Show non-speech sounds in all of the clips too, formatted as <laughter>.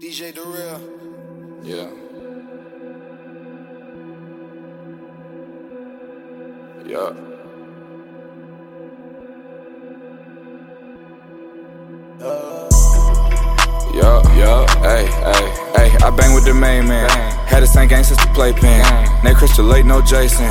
DJ Durel. Yeah. Yeah. Uh. Yeah, yeah, hey, hey, hey, I bang with the main man. Had the same gang since the playpen. Nate Crystal Lake, no Jason.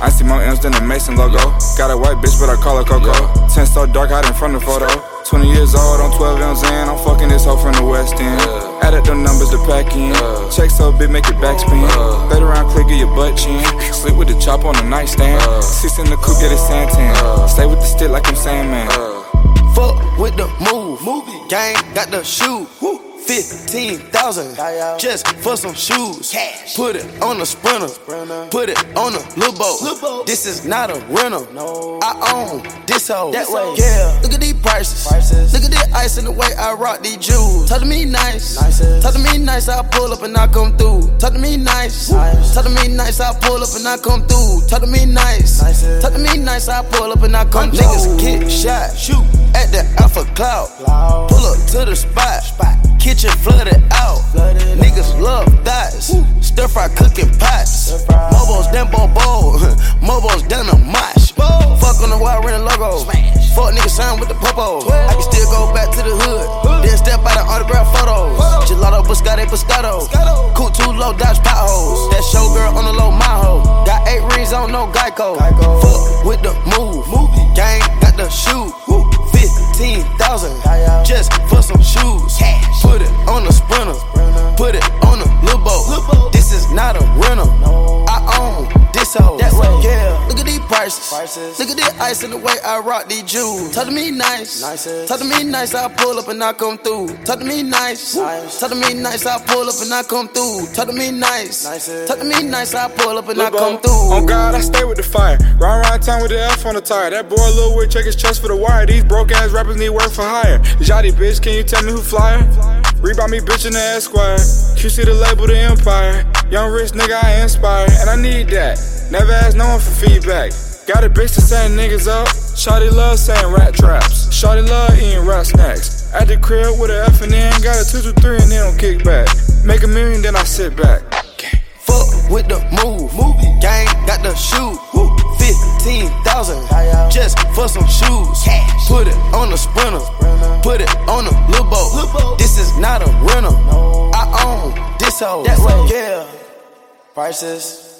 I see more M's than the Mason logo. Got a white bitch, but I call her Coco. Ten so dark out in front of the photo. 20 years old, I'm 12 M's in. I'm fucking this hoe from the West End. Added them numbers to pack in. Check so big, make it backspin. Fade around, click, get your butt chin. Sleep with the chop on the nightstand. Six in the coupe, get a Santan. Stay with the stick like I'm Sandman. Fuck with the move. Movie. Gang got the shoe. Woo. 15,000 just for some shoes. Cash. Put it on a sprinter. Put it on a little boat. This is not a rental. No. I own this hoe. That way. Yeah. Look at these prices. prices. Look at the ice and the way I rock these jewels. Talk to me nice. Nicest. Talk to me nice. I pull up and I come through. Talk to me nice. nice. Talk to me nice. I pull up and I come through. Talk to me nice. Nicest. Talk to me nice. I pull up and I come through. Niggas get shot. Shoot at the Alpha Cloud. Pull up to the spot. Kitchen flooded out. Niggas love thighs. Stir fry cooking pots. Mobos than Bobo. <laughs> Mobos than a mosh. Fuck on the wild ring logo. Fuck niggas sign with the popo. I can still go back to the hood. Then step out of autograph photos. Gelato, Biscotti, Biscotto. Cool too low, dodge potholes. That showgirl on the low, my hoe. Got eight rings on, no Geico. Fuck with the move. Gang got the shoe. 15,000 just for some shoes. Put it on a sprinter. Put it on a little boat. This is not a rental. I own this hoe. That way. Yeah. Look at these prices. Look at the ice and the way I rock these jewels. Talk to me nice. Talk to me nice. I pull up and I come through. Talk to me nice. Talk to me nice. I pull up and I come through. Talk to me nice. Talk to me nice. I pull up and I come through. On God, I stay with the fire. Run around town with the F on the tire. That boy Lil Wood check his chest for the wire. These broke ass rappers need work for hire. Jotty bitch, can you tell me who flyer? Read me bitch in the Esquire. QC the label, the Empire. Young rich nigga, I inspire. And I need that. Never ask no one for feedback. Got a bitch to send niggas up. Shawty love saying rat traps. Shawty love eating rat snacks. At the crib with a F and N. Got a 2 to 3 and then don't kick back. Make a million, then I sit back. Fuck with the move. Movie. Gang got the shoe. 15,000 just for some shoes. Cash. Put it on a sprinter. Put it on a little boat. This is not a rental. I own this hoe. That way. Yeah. Prices.